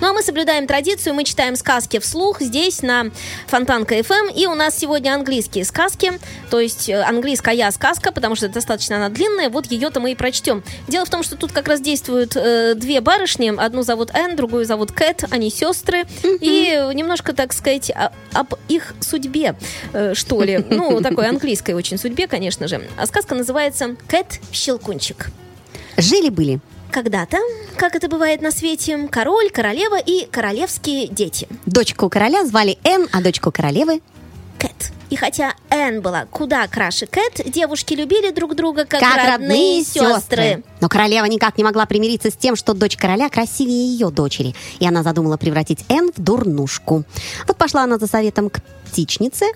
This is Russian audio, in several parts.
Ну а мы соблюдаем традицию, мы читаем сказки вслух здесь на Фонтанка FM, и у нас сегодня английские сказки, то есть э, английская сказка, потому что достаточно она длинная, вот ее-то мы и прочтем. Дело в том, что тут как раз действуют э, две барышни, одну зовут Энн, другую зовут Кэт, они сестры, и немножко, так сказать, о- об их судьбе, э, что ли, ну, такой английской очень судьбе, конечно же. А сказка называется «Кэт Щелкунчик». Жили-были Когда-то, как это бывает на свете, король, королева и королевские дети. Дочку короля звали Энн, а дочку королевы Кэт. И хотя Энн была куда краше Кэт, девушки любили друг друга как, как родные сестры. Но королева никак не могла примириться с тем, что дочь короля красивее ее дочери, и она задумала превратить Энн в дурнушку. Вот пошла она за советом к птичнице,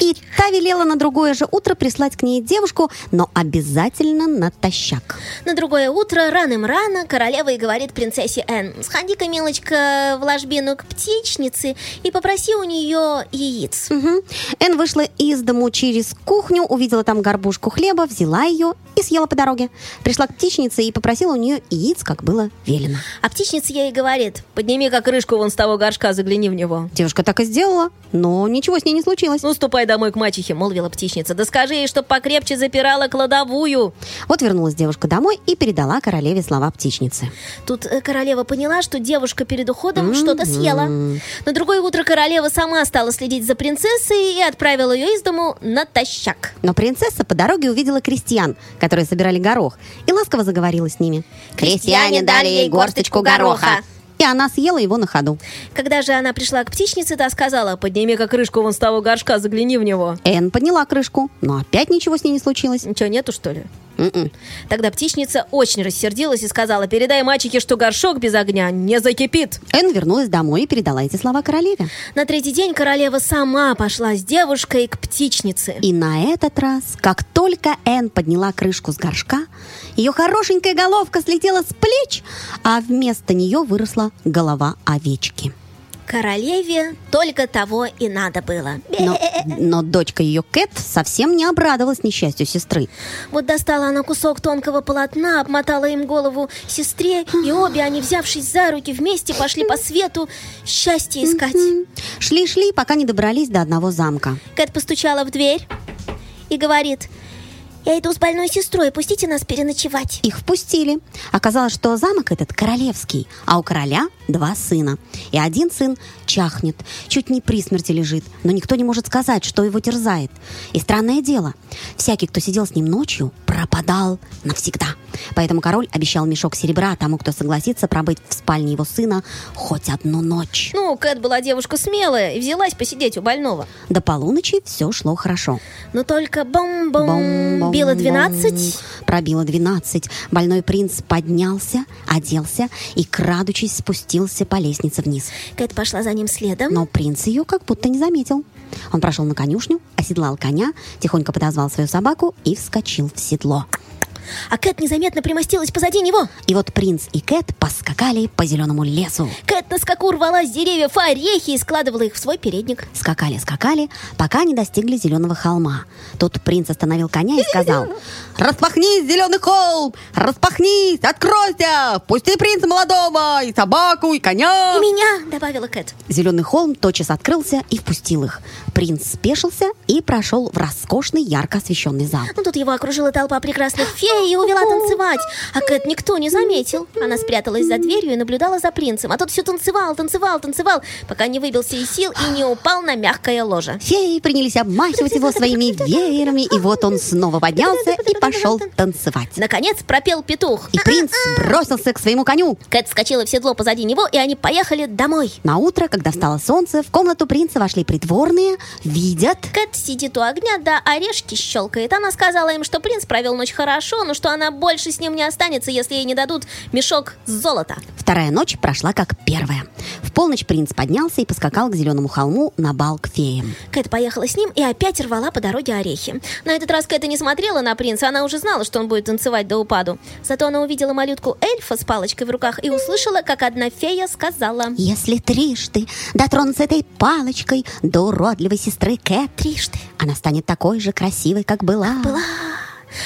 и та велела на другое же утро прислать к ней девушку, но обязательно натощак. На другое утро, раным-рано, королева и говорит принцессе Энн, «Сходи-ка, милочка, в ложбину к птичнице и попроси у нее яиц». Мгм. Энн вышла из дому через кухню, увидела там горбушку хлеба, взяла ее съела по дороге. Пришла к птичнице и попросила у нее яиц, как было велено. А птичница ей говорит, «Подними-ка крышку вон с того горшка, загляни в него». Девушка так и сделала, но ничего с ней не случилось. «Ну, ступай домой к мачехе», — молвила птичница. «Да скажи ей, чтоб покрепче запирала кладовую». Вот вернулась девушка домой и передала королеве слова птичницы. Тут э, королева поняла, что девушка перед уходом что-то съела. На другое утро королева сама стала следить за принцессой и отправила ее из дому натощак. Но принцесса по дороге увидела крестьян, которые собирали горох, и ласково заговорила с ними. Крестьяне дали ей горсточку гороха. И она съела его на ходу. Когда же она пришла к птичнице, та сказала, подними-ка крышку вон с того горшка, загляни в него. Энн подняла крышку, но опять ничего с ней не случилось. Ничего нету, что ли? М-м. Тогда птичница очень рассердилась и сказала, передай мачехе, что горшок без огня не закипит. Энн вернулась домой и передала эти слова королеве. На третий день королева сама пошла с девушкой к птичнице. И на этот раз, как только Энн подняла крышку с горшка, ее хорошенькая головка слетела с плеч, а вместо нее выросла голова овечки. Королеве только того и надо было. Но, но дочка ее Кэт совсем не обрадовалась несчастью сестры. Вот достала она кусок тонкого полотна, обмотала им голову сестре, и обе они, взявшись за руки, вместе пошли по свету счастье искать. Шли-шли, пока не добрались до одного замка. Кэт постучала в дверь и говорит, «Я иду с больной сестрой, пустите нас переночевать». Их впустили. Оказалось, что замок этот королевский, а у короля два сына. И один сын чахнет, чуть не при смерти лежит, но никто не может сказать, что его терзает. И странное дело, всякий, кто сидел с ним ночью, пропадал навсегда. Поэтому король обещал мешок серебра тому, кто согласится пробыть в спальне его сына хоть одну ночь. Ну, Кэт была девушка смелая и взялась посидеть у больного. До полуночи все шло хорошо. Но только бом-бом, било двенадцать. Пробило двенадцать. Больной принц поднялся, оделся и, крадучись, спустился по лестнице вниз. Кэт пошла за ним следом. Но принц ее как будто не заметил. Он прошел на конюшню, оседлал коня, тихонько подозвал свою собаку и вскочил в седло. А Кэт незаметно примостилась позади него. И вот принц и Кэт поскакали по зеленому лесу. Кэт на скаку рвала с деревьев орехи и складывала их в свой передник. Скакали, скакали, пока не достигли зеленого холма. Тут принц остановил коня и сказал, «Распахнись, зеленый холм! Распахнись! Откройся! Пусти принца молодого, и собаку, и коня!» И меня, добавила Кэт. Зеленый холм тотчас открылся и впустил их. Принц спешился и прошел в роскошный, ярко освещенный зал. Ну, тут его окружила толпа прекрасных фей и увела танцевать. А Кэт никто не заметил. Она спряталась за дверью и наблюдала за принцем. А тот все танцевал, танцевал, танцевал, пока не выбился из сил и не упал на мягкое ложе. Феи принялись обмахивать его своими веерами, и вот он снова поднялся и пошел танцевать. Наконец пропел петух. И принц бросился к своему коню. Кэт вскочила в седло позади него, и они поехали домой. На утро, когда встало солнце, в комнату принца вошли придворные, видят... Кэт сидит у огня, да орешки щелкает. Она сказала им, что принц провел ночь хорошо, но что она больше с ним не останется, если ей не дадут мешок золота. Вторая ночь прошла как первая. В полночь принц поднялся и поскакал к зеленому холму на бал к феям. Кэт поехала с ним и опять рвала по дороге орехи. На этот раз Кэт и не смотрела на принца, она уже знала, что он будет танцевать до упаду. Зато она увидела малютку эльфа с палочкой в руках и услышала, как одна фея сказала... Если трижды дотронуться этой палочкой до уродливой сестры Кэт, Трижды. она станет такой же красивой, как была. Была.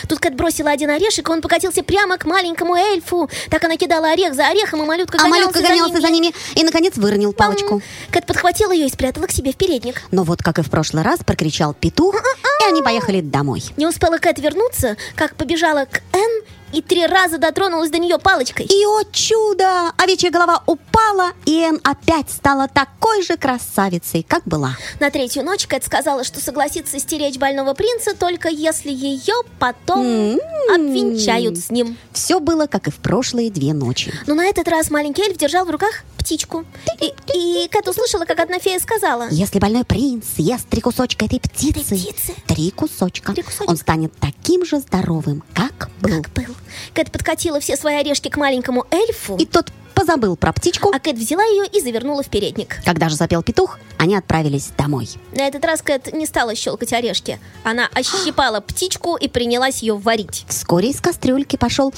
Тут Кэт бросила один орешек, и он покатился прямо к маленькому эльфу. Так она кидала орех за орехом, и малютка А гонялся малютка гонялся за ними и, наконец, выронил палочку. Кэт подхватила ее и спрятала к себе в передник. Но вот, как и в прошлый раз, прокричал петух, и они поехали домой. Не успела Кэт вернуться, как побежала к Энн и три раза дотронулась до нее палочкой. И, о чудо! Овечья голова упала, и Энн опять стала такой же красавицей, как была. На третью ночь Кэт сказала, что согласится стеречь больного принца, только если ее потом М-м. обвенчают с ним. Все было, как и в прошлые две ночи. Но на этот раз маленький эльф держал в руках птичку. И, и Кэт услышала, как одна фея сказала. Если больной принц съест три кусочка этой птицы, птицы. три кусочка, Три кусочка. он станет таким же здоровым, как был. Как был. Кэт подкатила все свои орешки к маленькому эльфу, И тот позабыл про птичку. а Кэт взяла ее и завернула в передник. Когда же запел петух, они отправились домой. На этот раз Кэт не стала щелкать орешки. Она ощипала птичку и принялась ее варить. Вскоре из кастрюльки пошел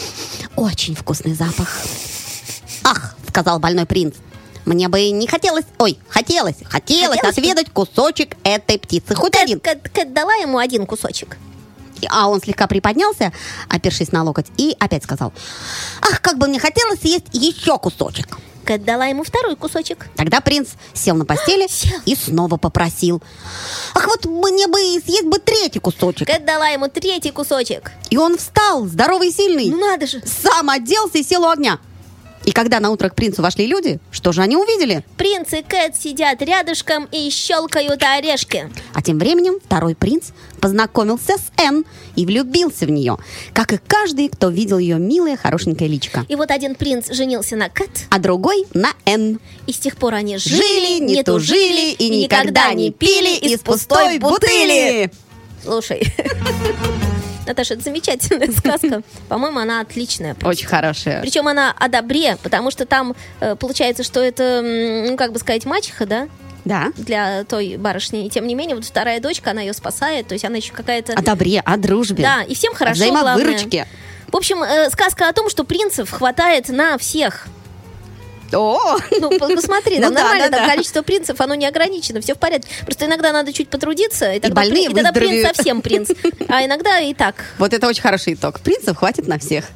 очень вкусный запах. «Ах!» — сказал больной принц. «Мне бы не хотелось... Ой, хотелось, хотелось, Хотелось? отведать кусочек этой птицы. Хоть Кэт, один». Кэт- Кэт дала ему один кусочек. А он слегка приподнялся, опершись на локоть, и опять сказал, «Ах, как бы мне хотелось съесть еще кусочек!» Кэт дала ему второй кусочек. Тогда принц сел на постели Сел. и снова попросил, «Ах, вот мне бы съесть бы третий кусочек!» Кэт дала ему третий кусочек. И он встал, здоровый и сильный, Ну надо же. сам оделся и сел у огня. И когда на утро к принцу вошли люди, что же они увидели? Принц и Кэт сидят рядышком и щелкают орешки. А тем временем второй принц познакомился с Энн и влюбился в нее, как и каждый, кто видел ее милое, хорошенькое личико. И вот один принц женился на Кэт, А другой на Энн. и с тех пор они жили, Жили, не тужили и никогда не пили из пустой бутыли. Слушай, Наташа, это замечательная сказка. По-моему, она отличная. Очень хорошая. Причем она о добре, потому что там э, получается, что это, ну, как бы сказать, мачеха, да, Да. для той барышни. И тем не менее, вот вторая дочка, она ее спасает, то есть она еще какая-то... О добре, о дружбе. Да, и всем хорошо, взаимовыручке. В общем, э, сказка о том, что принцев хватает на всех. О, Ну, по- посмотри, Ну там да, нормально, да, там да. количество принцев, оно не ограничено, все в порядке. Просто иногда надо чуть потрудиться, и, тогда, больные при- и тогда принц совсем принц. А иногда и так. Вот это очень хороший итог. Принцев хватит на всех.